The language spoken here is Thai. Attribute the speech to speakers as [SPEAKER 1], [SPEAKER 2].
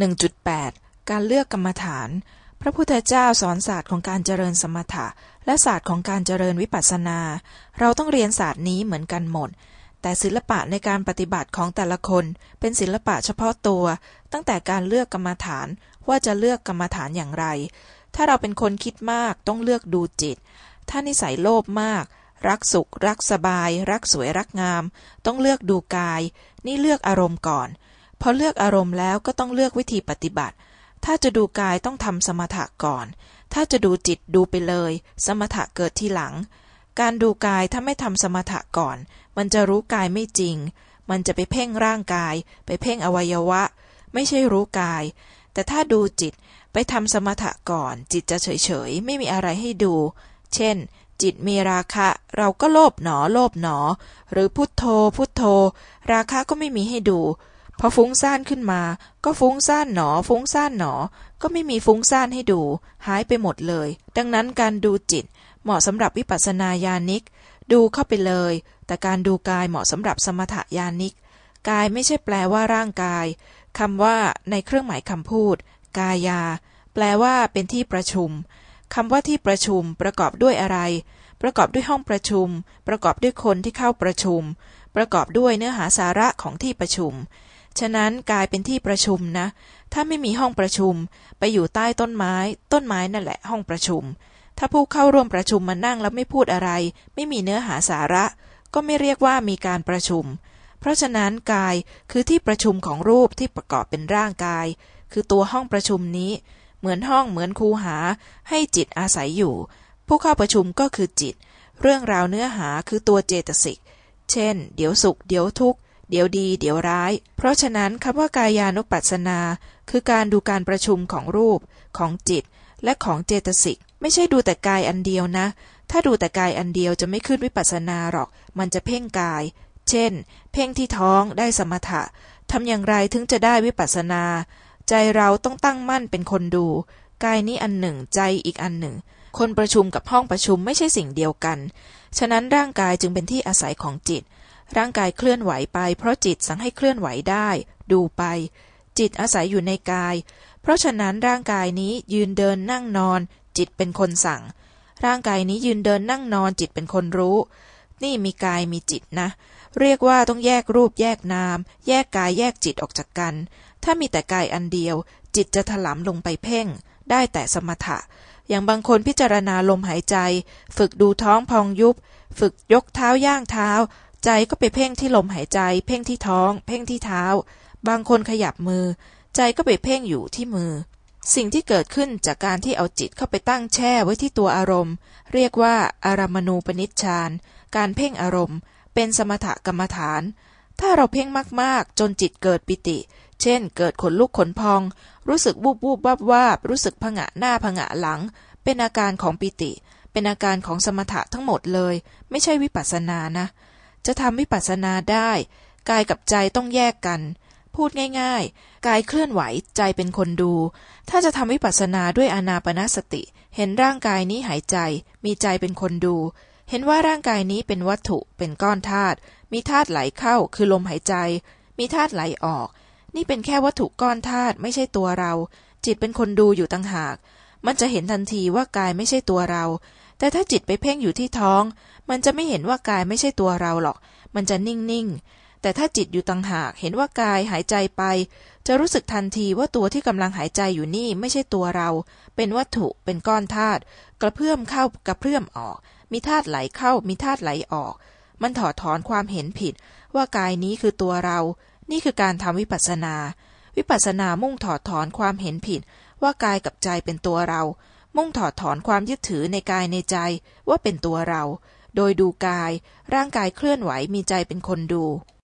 [SPEAKER 1] 1.8 การเลือกกรรมฐาน พระพุทธเจ้าสอนศาสตร์ของการเจริญสมถะ และศาสตร์ของการเจริญวิปัสสนา เราต้องเรียนศาสตร์นี้เหมือนกันหมด แต่ศิลปะในการปฏิบัติของแต่ละคนเป็นศิลปะเฉพาะตัว ตั้งแต่การเลือกกรรมฐานว่าจะเลือกกรรมฐานอย่างไร ถ้าเราเป็นคนคิดมากต้องเลือกดูจิต ถ้านิสัยโลภมาก รักสุข รักสบาย รักสวยรักงาม ต้องเลือกดูกาย นี่เลือกอารมณ์ก่อน พอเลือกอารมณ์แล้วก็ต้องเลือกวิธีปฏิบัติ ถ้าจะดูกายต้องทำสมถะก่อน ถ้าจะดูจิตดูไปเลย สมถะเกิดทีหลัง การดูกายถ้าไม่ทำสมถะก่อน มันจะรู้กายไม่จริง มันจะไปเพ่งร่างกาย ไปเพ่งอวัยวะ ไม่ใช่รู้กาย แต่ถ้าดูจิตไปทำสมถะก่อน จิตจะเฉยๆ ไม่มีอะไรให้ดู เช่น จิตมีราคะ เราก็โลภหนอ โลภหนอ หรือพุทโธ พุทโธ ราคะก็ไม่มีให้ดู พอฟุ้งซ่านขึ้นมา ก็ฟุ้งซ่านหนอ ฟุ้งซ่านหนอ ก็ไม่มีฟุ้งซ่านให้ดู หายไปหมดเลย ดังนั้นการดูจิต เหมาะสำหรับวิปัสสนาญาณิก ดูเข้าไปเลย แต่การดูกายเหมาะสำหรับสมถญาณิก กายไม่ใช่แปลว่าร่างกายคำว่าในเครื่องหมายคำพูด กายา แปลว่าเป็นที่ประชุมคำว่าที่ประชุมประกอบด้วยอะไร ประกอบด้วยห้องประชุม ประกอบด้วยคนที่เข้าประชุม ประกอบด้วยเนื้อหาสาระของที่ประชุม ฉะนั้นกายเป็นที่ประชุมนะ ถ้าไม่มีห้องประชุม ไปอยู่ใต้ต้นไม้ ต้นไม้นั่นแหละ ห้องประชุม ถ้าผู้เข้าร่วมประชุมมานั่งแล้วไม่พูดอะไร ไม่มีเนื้อหาสาระ ก็ไม่เรียกว่ามีการประชุม เพราะฉะนั้นกายคือที่ประชุมของรูปที่ประกอบเป็นร่างกาย คือตัวห้องประชุมนี้ เหมือนห้องเหมือนคูหา ให้จิตอาศัยอยู่ ผู้เข้าประชุมก็คือจิต เรื่องราวเนื้อหาคือตัวเจตสิก เช่น เดี๋ยวสุข เดี๋ยวทุกข์ เดี๋ยวดีเดี๋ยวร้าย เพราะฉะนั้นคำว่ากายานุปัสสนา คือการดูการประชุมของรูป ของจิต และของเจตสิก ไม่ใช่ดูแต่กายอันเดียวนะ ถ้าดูแต่กายอันเดียวจะไม่ขึ้นวิปัสสนาหรอก มันจะเพ่งกาย เช่น เพ่งที่ท้องได้สมถะทำอย่างไรถึงจะได้วิปัสสนา ใจเราต้องตั้งมั่นเป็นคนดู กายนี้อันหนึ่งใจอีกอันหนึ่ง คนประชุมกับห้องประชุมไม่ใช่สิ่งเดียวกัน ฉะนั้นร่างกายจึงเป็นที่อาศัยของจิต ร่างกายเคลื่อนไหวไป เพราะจิตสั่งให้เคลื่อนไหวได้ ดูไป จิตอาศัยอยู่ในกาย เพราะฉะนั้นร่างกายนี้ยืนเดินนั่งนอน จิตเป็นคนสั่ง ร่างกายนี้ยืนเดินนั่งนอน จิตเป็นคนรู้ นี่มีกายมีจิตนะ เรียกว่าต้องแยกรูปแยกนาม แยกกายแยกจิตออกจากกัน ถ้ามีแต่กายอันเดียว จิตจะถลำลงไปเพ่ง ได้แต่สมถะ อย่างบางคนพิจารณาลมหายใจ ฝึกดูท้องพองยุบ ฝึกยกเท้าย่างเท้า ใจก็ไปเพ่งที่ลมหายใจ เพ่งที่ท้อง เพ่งที่เท้า บางคนขยับมือ ใจก็ไปเพ่งอยู่ที่มือ สิ่งที่เกิดขึ้นจากการที่เอาจิตเข้าไปตั้งแช่ไว้ที่ตัวอารมณ์ เรียกว่าอารมณูปนิชฌานการเพ่งอารมณ์ เป็นสมถกรรมฐาน ถ้าเราเพ่งมากๆ จนจิตเกิดปิติ เช่น เกิดขนลุกขนพอง รู้สึกวูบวูบวับวาบรู้สึกผงะหน้าผงะหลัง เป็นอาการของปิติ เป็นอาการของสมถะทั้งหมดเลย ไม่ใช่วิปัสสนานะ จะทำวิปัสสนาได้ กายกับใจต้องแยกกัน พูดง่ายๆ กายเคลื่อนไหวใจเป็นคนดู ถ้าจะทำวิปัสสนาด้วยอนาปนาสติ เห็นร่างกายนี้หายใจ มีใจเป็นคนดู เห็นว่าร่างกายนี้เป็นวัตถุเป็นก้อนธาตุมีธาตุไหลเข้าคือลมหายใจ มีธาตุไหลออก นี่เป็นแค่วัตถุก้อนธาตุไม่ใช่ตัวเรา จิตเป็นคนดูอยู่ต่างหาก มันจะเห็นทันทีว่ากายไม่ใช่ตัวเรา แต่ถ้าจิตไปเพ่งอยู่ที่ท้อง มันจะไม่เห็นว่ากายไม่ใช่ตัวเราหรอก มันจะนิ่งๆ แต่ถ้าจิตอยู่ต่างหากเห็นว่ากายหายใจไป จะรู้สึกทันทีว่าตัวที่กำลังหายใจอยู่นี่ไม่ใช่ตัวเรา เป็นวัตถุเป็นก้อนธาตุกระเพื่อมเข้ากระเพื่อมออก มีธาตุไหลเข้ามีธาตุไหลออก มันถอดถอนความเห็นผิด ว่ากายนี้คือตัวเรา นี่คือการทำวิปัสสนา วิปัสสนามุ่งถอดถอนความเห็นผิด ว่ากายกับใจเป็นตัวเรามุ่งถอดถอนความยึดถือในกายในใจว่าเป็นตัวเรา โดยดูกาย ร่างกายเคลื่อนไหวมีใจเป็นคนดู